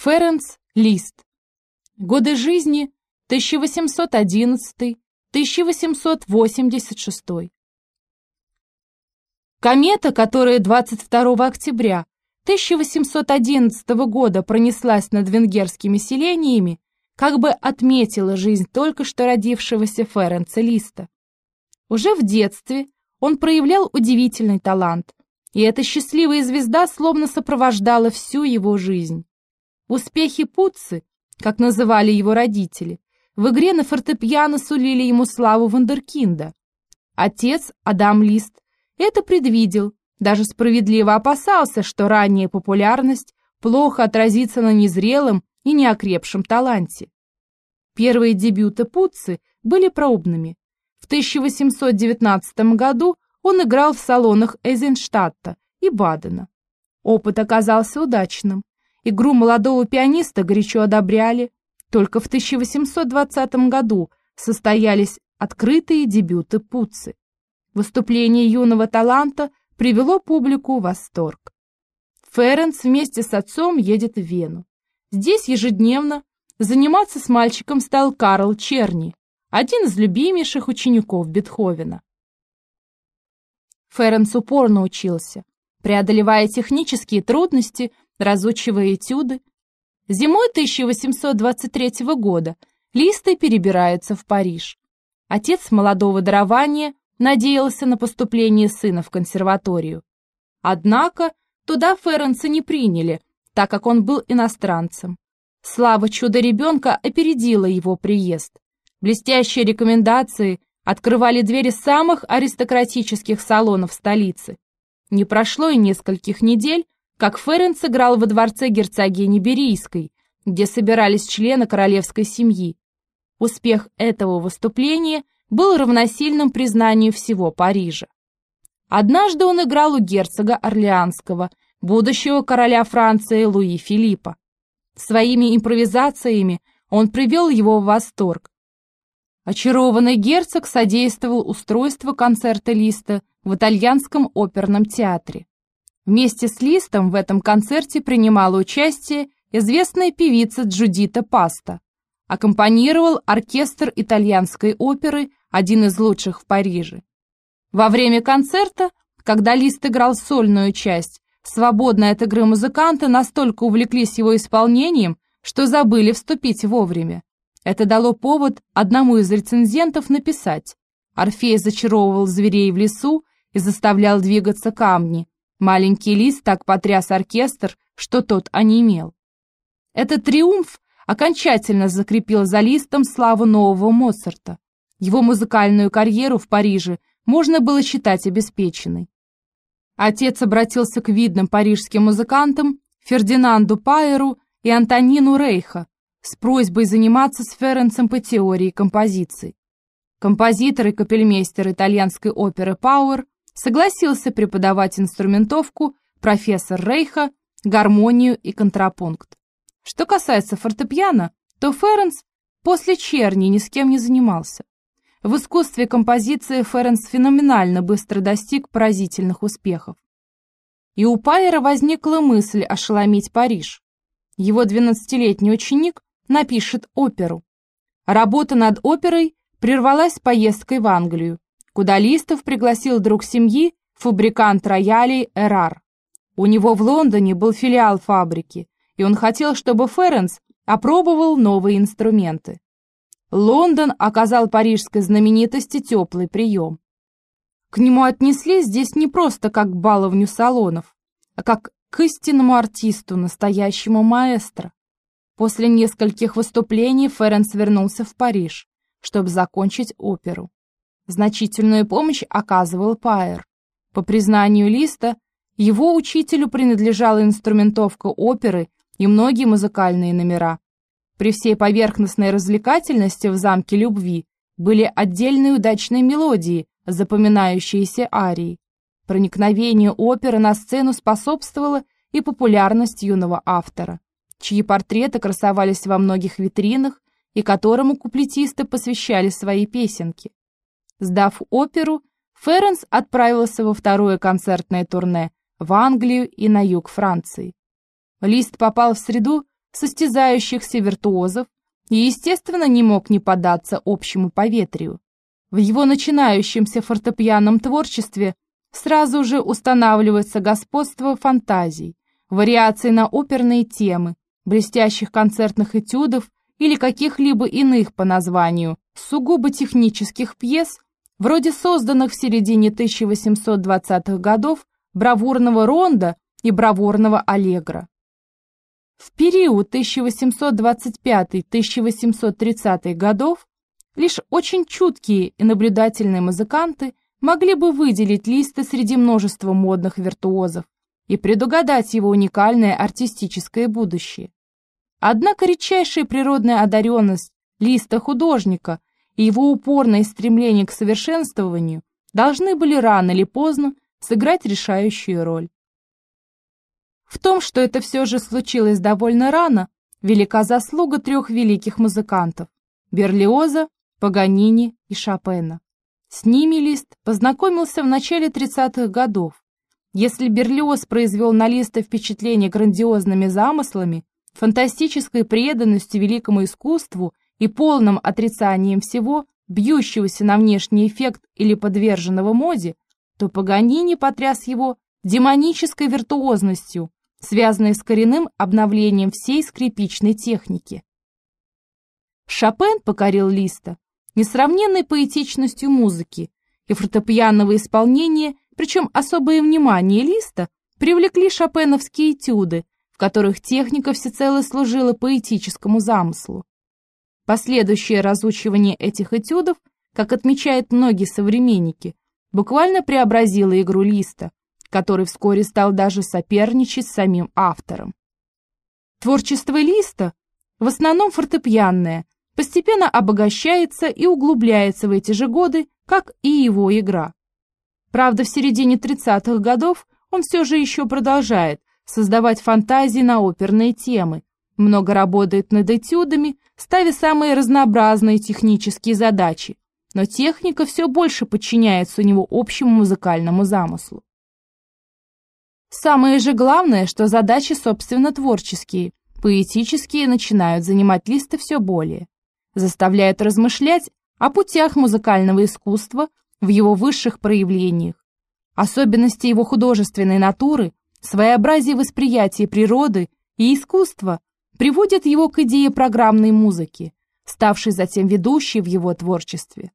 Ференц Лист. Годы жизни 1811-1886. Комета, которая 22 октября 1811 года пронеслась над венгерскими селениями, как бы отметила жизнь только что родившегося Ференца Листа. Уже в детстве он проявлял удивительный талант, и эта счастливая звезда словно сопровождала всю его жизнь. Успехи Пуцци, как называли его родители, в игре на фортепиано сулили ему славу вундеркинда. Отец, Адам Лист, это предвидел, даже справедливо опасался, что ранняя популярность плохо отразится на незрелом и неокрепшем таланте. Первые дебюты Пуцци были пробными. В 1819 году он играл в салонах Эйзенштадта и Бадена. Опыт оказался удачным. Игру молодого пианиста горячо одобряли. Только в 1820 году состоялись открытые дебюты Пуцци. Выступление юного таланта привело публику в восторг. Ференц вместе с отцом едет в Вену. Здесь ежедневно заниматься с мальчиком стал Карл Черни, один из любимейших учеников Бетховена. Ференц упорно учился, преодолевая технические трудности разучивая этюды. Зимой 1823 года Листы перебираются в Париж. Отец молодого дарования надеялся на поступление сына в консерваторию. Однако туда Ференца не приняли, так как он был иностранцем. Слава чудо-ребенка опередила его приезд. Блестящие рекомендации открывали двери самых аристократических салонов столицы. Не прошло и нескольких недель, как Ферен сыграл во дворце герцогини Берийской, где собирались члены королевской семьи. Успех этого выступления был равносильным признанию всего Парижа. Однажды он играл у герцога Орлеанского, будущего короля Франции Луи Филиппа. Своими импровизациями он привел его в восторг. Очарованный герцог содействовал устройству концерта Листа в итальянском оперном театре. Вместе с Листом в этом концерте принимала участие известная певица Джудита Паста. Аккомпанировал оркестр итальянской оперы, один из лучших в Париже. Во время концерта, когда Лист играл сольную часть, свободные от игры музыканты настолько увлеклись его исполнением, что забыли вступить вовремя. Это дало повод одному из рецензентов написать «Орфей зачаровывал зверей в лесу и заставлял двигаться камни, Маленький лист так потряс оркестр, что тот онемел. Этот триумф окончательно закрепил за листом славу нового Моцарта. Его музыкальную карьеру в Париже можно было считать обеспеченной. Отец обратился к видным парижским музыкантам Фердинанду Пайеру и Антонину Рейха с просьбой заниматься с Ференцем по теории композиции. Композитор и капельмейстер итальянской оперы Пауэр согласился преподавать инструментовку профессор Рейха, гармонию и контрапункт. Что касается фортепиано, то Ференс после черни ни с кем не занимался. В искусстве композиции Ференс феноменально быстро достиг поразительных успехов. И у Пайера возникла мысль ошеломить Париж. Его 12-летний ученик напишет оперу. Работа над оперой прервалась поездкой в Англию, куда Листов пригласил друг семьи, фабрикант роялей Эрар. У него в Лондоне был филиал фабрики, и он хотел, чтобы Ференс опробовал новые инструменты. Лондон оказал парижской знаменитости теплый прием. К нему отнеслись здесь не просто как к баловню салонов, а как к истинному артисту, настоящему маэстро. После нескольких выступлений Ференс вернулся в Париж, чтобы закончить оперу. Значительную помощь оказывал Пайер. По признанию Листа, его учителю принадлежала инструментовка оперы и многие музыкальные номера. При всей поверхностной развлекательности в «Замке любви» были отдельные удачные мелодии, запоминающиеся арии. Проникновению оперы на сцену способствовала и популярность юного автора, чьи портреты красовались во многих витринах и которому куплетисты посвящали свои песенки. Сдав оперу, Ференс отправился во второе концертное турне в Англию и на юг Франции. Лист попал в среду состязающихся виртуозов и, естественно, не мог не поддаться общему поветрию. В его начинающемся фортепианном творчестве сразу же устанавливается господство фантазий, вариаций на оперные темы, блестящих концертных этюдов или каких-либо иных по названию сугубо технических пьес, вроде созданных в середине 1820-х годов бравурного ронда и бравурного аллегро. В период 1825-1830 годов лишь очень чуткие и наблюдательные музыканты могли бы выделить Листа среди множества модных виртуозов и предугадать его уникальное артистическое будущее. Однако редчайшая природная одаренность Листа художника и его упорное стремление к совершенствованию должны были рано или поздно сыграть решающую роль. В том, что это все же случилось довольно рано, велика заслуга трех великих музыкантов – Берлиоза, Паганини и Шопена. С ними Лист познакомился в начале 30-х годов. Если Берлиоз произвел на Листа впечатление грандиозными замыслами, фантастической преданностью великому искусству и полным отрицанием всего, бьющегося на внешний эффект или подверженного моде, то Паганини потряс его демонической виртуозностью, связанной с коренным обновлением всей скрипичной техники. Шопен покорил Листа несравненной поэтичностью музыки и фортепианного исполнения, причем особое внимание Листа привлекли шопеновские этюды, в которых техника всецело служила поэтическому замыслу. Последующее разучивание этих этюдов, как отмечают многие современники, буквально преобразило игру Листа, который вскоре стал даже соперничать с самим автором. Творчество Листа в основном фортепианное, постепенно обогащается и углубляется в эти же годы, как и его игра. Правда, в середине 30-х годов он все же еще продолжает создавать фантазии на оперные темы, много работает над этюдами, ставя самые разнообразные технические задачи, но техника все больше подчиняется у него общему музыкальному замыслу. Самое же главное, что задачи, собственно, творческие, поэтические начинают занимать Листа все более, заставляют размышлять о путях музыкального искусства в его высших проявлениях, особенности его художественной натуры, своеобразие восприятия природы и искусства приводят его к идее программной музыки, ставшей затем ведущей в его творчестве.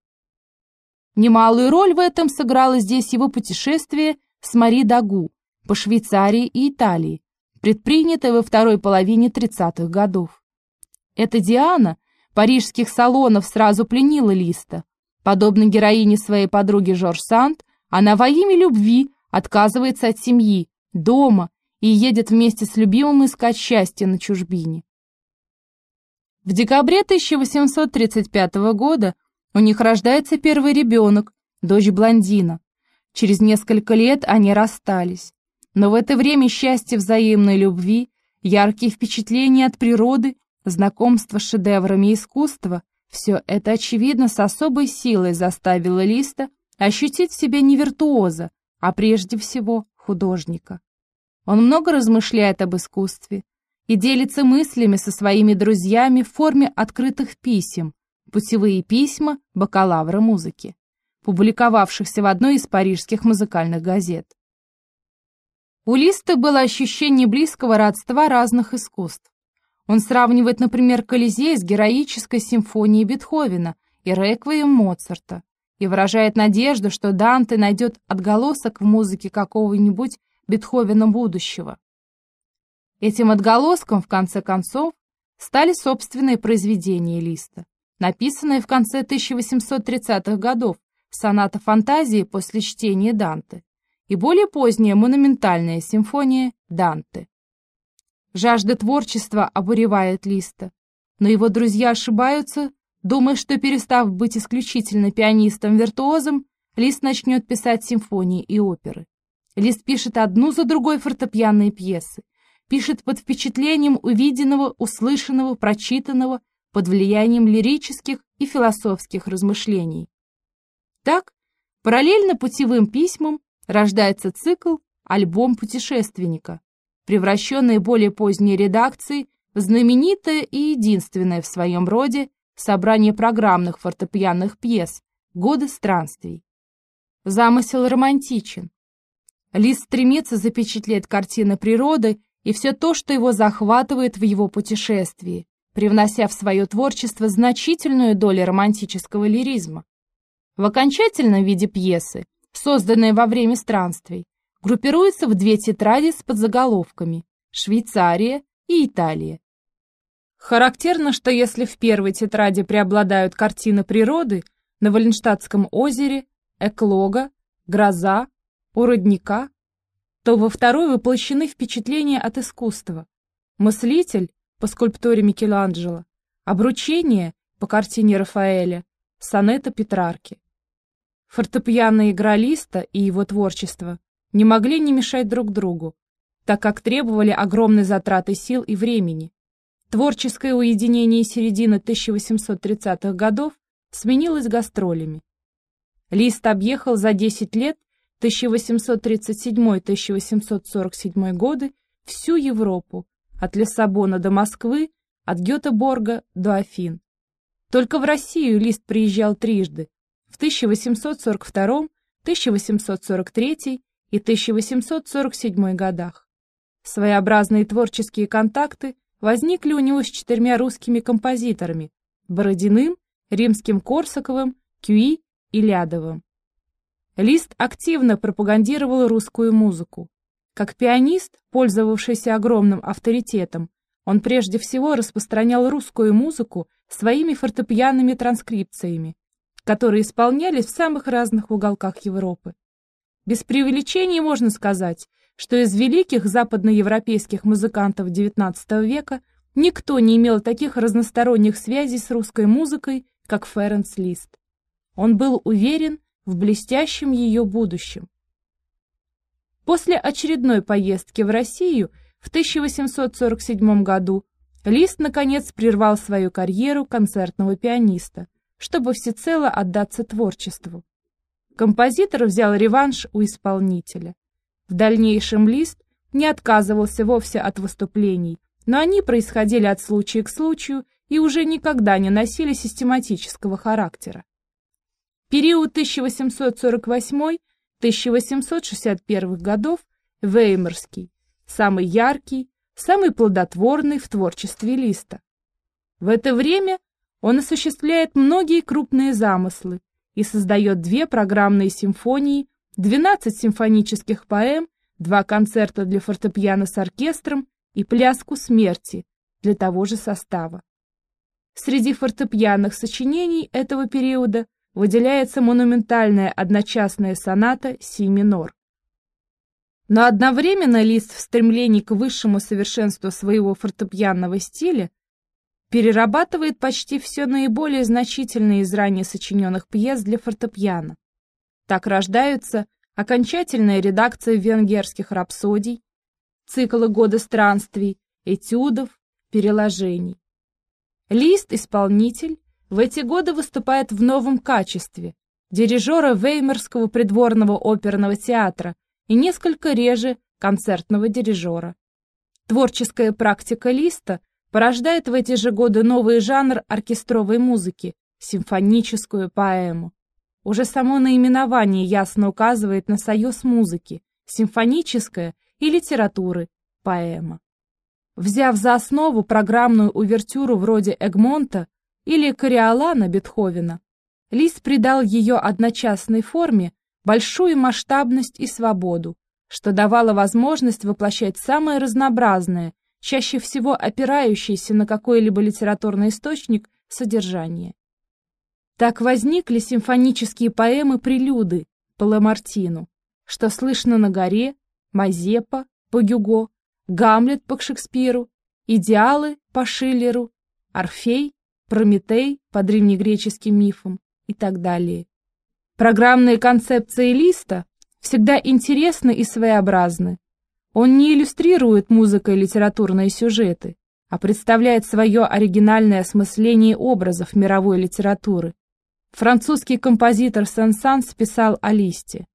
Немалую роль в этом сыграло здесь его путешествие с Мари Дагу, по Швейцарии и Италии, предпринятое во второй половине 30-х годов. Эта Диана парижских салонов сразу пленила Листа. Подобно героине своей подруги Жорж Санд, она во имя любви отказывается от семьи, дома и едет вместе с любимым искать счастье на чужбине. В декабре 1835 года у них рождается первый ребенок, дочь блондина. Через несколько лет они расстались. Но в это время счастье взаимной любви, яркие впечатления от природы, знакомство с шедеврами искусства – все это, очевидно, с особой силой заставило Листа ощутить в себе не виртуоза, а прежде всего художника. Он много размышляет об искусстве и делится мыслями со своими друзьями в форме открытых писем, путевые письма бакалавра музыки, публиковавшихся в одной из парижских музыкальных газет. У Листа было ощущение близкого родства разных искусств. Он сравнивает, например, Колизей с героической симфонией Бетховена и реквием Моцарта и выражает надежду, что Данте найдет отголосок в музыке какого-нибудь Бетховена будущего. Этим отголоском, в конце концов, стали собственные произведения Листа, написанные в конце 1830-х годов, соната фантазии после чтения Данте и более поздняя монументальная симфония Данте. Жажда творчества обуревает Листа, но его друзья ошибаются, думая, что перестав быть исключительно пианистом-виртуозом, Лист начнет писать симфонии и оперы. Лист пишет одну за другой фортепианные пьесы, пишет под впечатлением увиденного, услышанного, прочитанного, под влиянием лирических и философских размышлений. Так, параллельно путевым письмам рождается цикл «Альбом путешественника», превращенный более поздней редакцией знаменитое и единственное в своем роде собрание программных фортепианных пьес «Годы странствий». Замысел романтичен. Лист стремится запечатлеть картины природы и все то, что его захватывает в его путешествии, привнося в свое творчество значительную долю романтического лиризма. В окончательном виде пьесы, созданные во время странствий, группируются в две тетради с подзаголовками «Швейцария» и «Италия». Характерно, что если в первой тетради преобладают картины природы на Валенштадтском озере, Эклога, Гроза, у родника, то во второй воплощены впечатления от искусства. Мыслитель по скульптуре Микеланджело, обручение по картине Рафаэля, сонета Петрарки. Фортепианная игра Листа и его творчество не могли не мешать друг другу, так как требовали огромной затраты сил и времени. Творческое уединение середины 1830-х годов сменилось гастролями. Лист объехал за 10 лет 1837-1847 годы всю Европу, от Лиссабона до Москвы, от Гетеборга до Афин. Только в Россию Лист приезжал трижды, в 1842, 1843 и 1847 годах. Своеобразные творческие контакты возникли у него с четырьмя русскими композиторами – Бородиным, Римским-Корсаковым, Кюи и Лядовым. Лист активно пропагандировал русскую музыку. Как пианист, пользовавшийся огромным авторитетом, он прежде всего распространял русскую музыку своими фортепианными транскрипциями, которые исполнялись в самых разных уголках Европы. Без преувеличения можно сказать, что из великих западноевропейских музыкантов XIX века никто не имел таких разносторонних связей с русской музыкой, как Ференц Лист. Он был уверен в блестящем ее будущем. После очередной поездки в Россию в 1847 году Лист наконец прервал свою карьеру концертного пианиста чтобы всецело отдаться творчеству. Композитор взял реванш у исполнителя. В дальнейшем Лист не отказывался вовсе от выступлений, но они происходили от случая к случаю и уже никогда не носили систематического характера. Период 1848-1861 годов Веймарский, самый яркий, самый плодотворный в творчестве Листа. В это время он осуществляет многие крупные замыслы и создает две программные симфонии, 12 симфонических поэм, два концерта для фортепиано с оркестром и пляску смерти для того же состава. Среди фортепианных сочинений этого периода выделяется монументальная одночасная соната си минор. Но одновременно Лист в стремлении к высшему совершенству своего фортепианного стиля перерабатывает почти все наиболее значительные из ранее сочиненных пьес для фортепиано. Так рождаются окончательная редакция венгерских рапсодий, циклы года странствий, этюдов, переложений. Лист-исполнитель в эти годы выступает в новом качестве дирижера Веймерского придворного оперного театра и несколько реже концертного дирижера. Творческая практика Листа – порождает в эти же годы новый жанр оркестровой музыки – симфоническую поэму. Уже само наименование ясно указывает на союз музыки, симфоническая и литературы, поэма. Взяв за основу программную увертюру вроде Эгмонта или Кориолана Бетховена, Лист придал ее одночасной форме большую масштабность и свободу, что давало возможность воплощать самое разнообразное чаще всего опирающиеся на какой-либо литературный источник, содержание. Так возникли симфонические поэмы-прелюды по Ламартину, что слышно на горе, Мазепа по Гюго, Гамлет по Шекспиру, Идеалы по Шиллеру, Орфей, Прометей по древнегреческим мифам и так далее. Программные концепции Листа всегда интересны и своеобразны, он не иллюстрирует музыкой литературные сюжеты, а представляет свое оригинальное осмысление образов мировой литературы. Французский композитор Сен-Санс писал о Листе.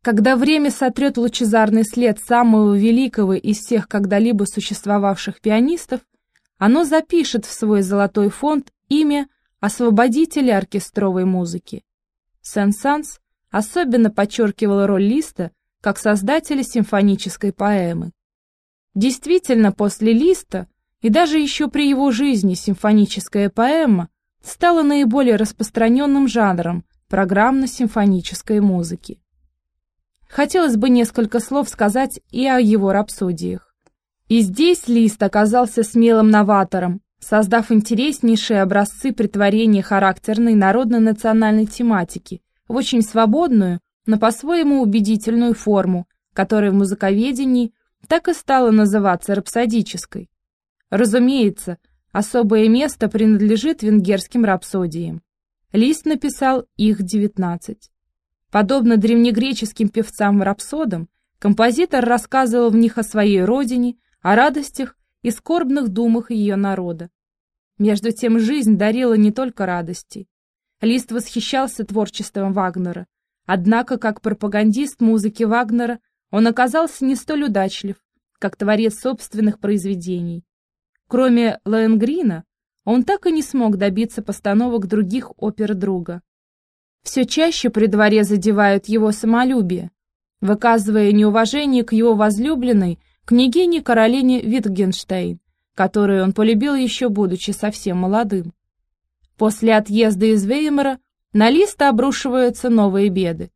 Когда время сотрет лучезарный след самого великого из всех когда-либо существовавших пианистов, оно запишет в свой золотой фонд имя освободителя оркестровой музыки. Сен-Санс особенно подчеркивал роль Листа как создателя симфонической поэмы. Действительно, после Листа и даже еще при его жизни симфоническая поэма стала наиболее распространенным жанром программно-симфонической музыки. Хотелось бы несколько слов сказать и о его рапсодиях. И здесь Лист оказался смелым новатором, создав интереснейшие образцы притворения характерной народно-национальной тематики в очень свободную, но по-своему убедительную форму, которая в музыковедении так и стала называться рапсодической. Разумеется, особое место принадлежит венгерским рапсодиям. Лист написал их 19. Подобно древнегреческим певцам-рапсодам, композитор рассказывал в них о своей родине, о радостях и скорбных думах ее народа. Между тем жизнь дарила не только радости. Лист восхищался творчеством Вагнера, однако как пропагандист музыки Вагнера он оказался не столь удачлив, как творец собственных произведений. Кроме Лоенгрина, он так и не смог добиться постановок других опер друга. Все чаще при дворе задевают его самолюбие, выказывая неуважение к его возлюбленной княгине Каролине Витгенштейн, которую он полюбил еще будучи совсем молодым. После отъезда из Веймара на Листа обрушиваются новые беды.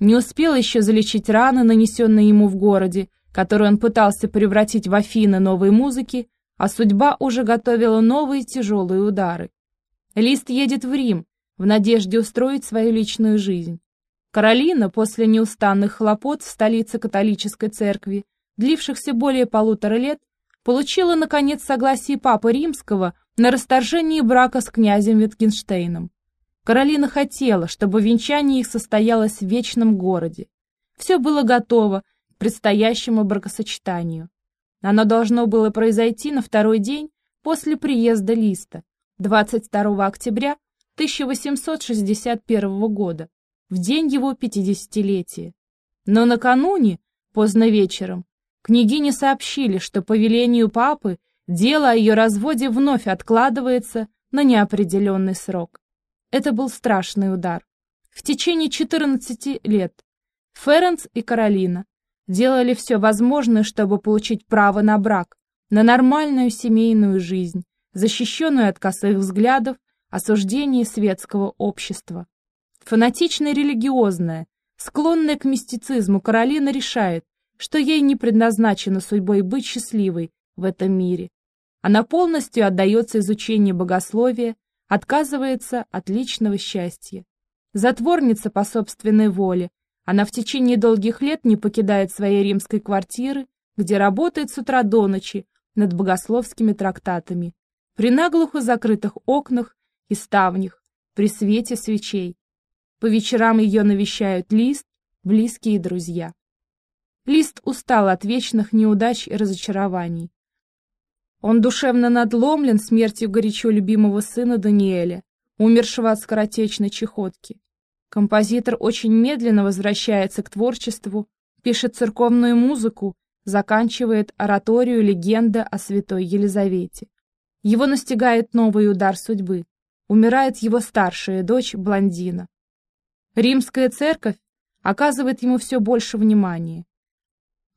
Не успел еще залечить раны, нанесенные ему в городе, который он пытался превратить в Афины новой музыки, а судьба уже готовила новые тяжелые удары. Лист едет в Рим в надежде устроить свою личную жизнь. Каролина после неустанных хлопот в столице католической церкви длившихся более полутора лет, получила, наконец, согласие Папы Римского на расторжение брака с князем Витгенштейном. Каролина хотела, чтобы венчание их состоялось в вечном городе. Все было готово к предстоящему бракосочетанию. Оно должно было произойти на второй день после приезда Листа, 22 октября 1861 года, в день его пятидесятилетия. Но накануне, поздно вечером, Княгине сообщили, что по велению папы дело о ее разводе вновь откладывается на неопределенный срок. Это был страшный удар. В течение 14 лет Ференц и Каролина делали все возможное, чтобы получить право на брак, на нормальную семейную жизнь, защищенную от косых взглядов, осуждений светского общества. Фанатичная религиозная, склонная к мистицизму, Каролина решает, что ей не предназначено судьбой быть счастливой в этом мире. Она полностью отдается изучению богословия, отказывается от личного счастья. Затворница по собственной воле, она в течение долгих лет не покидает своей римской квартиры, где работает с утра до ночи над богословскими трактатами, при наглухо закрытых окнах и ставнях, при свете свечей. По вечерам ее навещают Лист, близкие друзья. Лист устал от вечных неудач и разочарований. Он душевно надломлен смертью горячо любимого сына Даниэля, умершего от скоротечной чехотки. Композитор очень медленно возвращается к творчеству, пишет церковную музыку, заканчивает ораторию «Легенда о святой Елизавете». Его настигает новый удар судьбы. Умирает его старшая дочь Блондина. Римская церковь оказывает ему все больше внимания.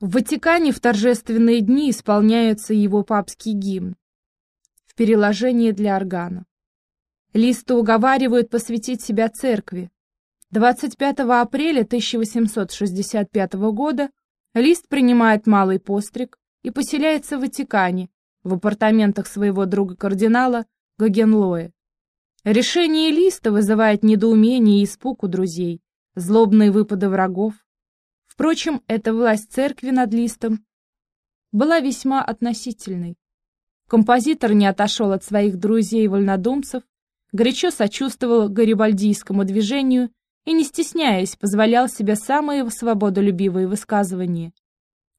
В Ватикане в торжественные дни исполняется его папский гимн в переложении для органа. Листа уговаривают посвятить себя церкви. 25 апреля 1865 года Лист принимает малый постриг и поселяется в Ватикане, в апартаментах своего друга-кардинала Гогенлоя. Решение Листа вызывает недоумение и испуг у друзей, злобные выпады врагов, Впрочем, эта власть церкви над листом была весьма относительной. Композитор не отошел от своих друзей-вольнодумцев, горячо сочувствовал гарибальдийскому движению и, не стесняясь, позволял себе самые свободолюбивые высказывания.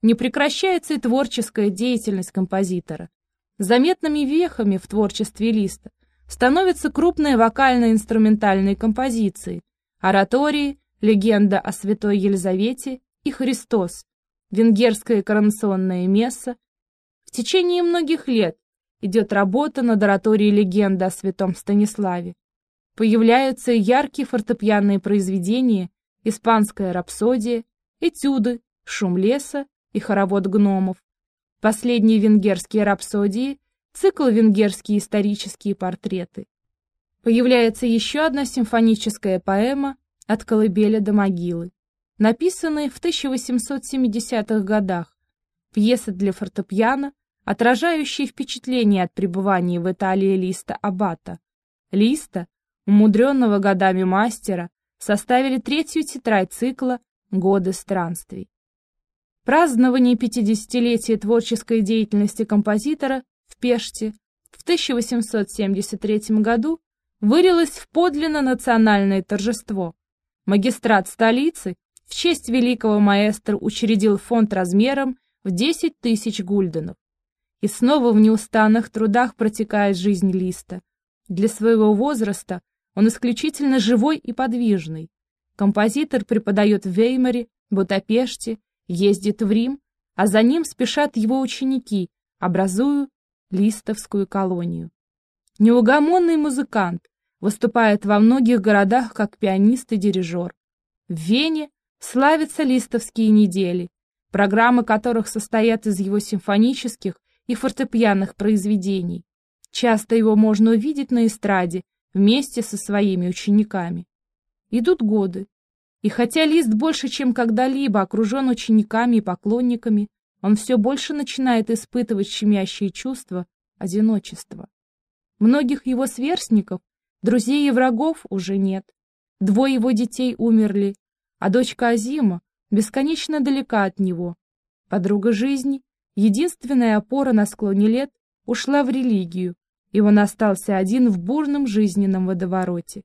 Не прекращается и творческая деятельность композитора. Заметными вехами в творчестве Листа становятся крупные вокально-инструментальные композиции, оратории, легенда о святой Елизавете и Христос, венгерское коронационное месса. В течение многих лет идет работа над ораторией легенды о святом Станиславе. Появляются яркие фортепианные произведения, испанская рапсодия, этюды, шум леса и хоровод гномов. Последние венгерские рапсодии, цикл венгерские исторические портреты. Появляется еще одна симфоническая поэма «От колыбели до могилы», написанная в 1870-х годах, пьеса для фортепиано, отражающая впечатление от пребывания в Италии Листа Аббата. Листа, умудренного годами мастера, составили третью тетрадь цикла «Годы странствий». Празднование 50-летия творческой деятельности композитора в Пеште в 1873 году вылилось в подлинно национальное торжество. Магистрат столицы в честь великого маэстро учредил фонд размером в 10 тысяч гульденов. И снова в неустанных трудах протекает жизнь Листа. Для своего возраста он исключительно живой и подвижный. Композитор преподает в Веймаре, Будапеште ездит в Рим, а за ним спешат его ученики, образуя листовскую колонию. Неугомонный музыкант выступает во многих городах как пианист и дирижер. В Вене славятся листовские недели, программы которых состоят из его симфонических и фортепианных произведений. Часто его можно увидеть на эстраде вместе со своими учениками. Идут годы, и хотя Лист больше, чем когда-либо окружен учениками и поклонниками, он все больше начинает испытывать щемящие чувства одиночества. Многих его сверстников, друзей и врагов уже нет. Двое его детей умерли, а дочка Азима бесконечно далека от него. Подруга жизни, единственная опора на склоне лет, ушла в религию, и он остался один в бурном жизненном водовороте.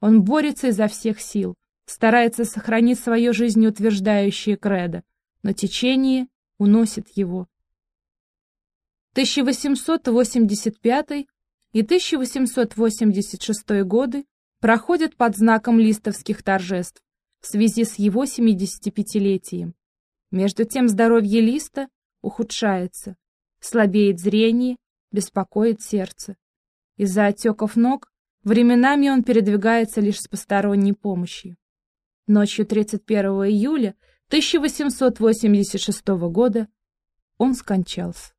Он борется изо всех сил, старается сохранить свое жизнеутверждающее кредо, но течение уносит его. 1885 и 1886 годы проходят под знаком листовских торжеств в связи с его 75-летием. Между тем здоровье листа ухудшается, слабеет зрение, беспокоит сердце. Из-за отеков ног временами он передвигается лишь с посторонней помощью. Ночью 31 июля 1886 года он скончался.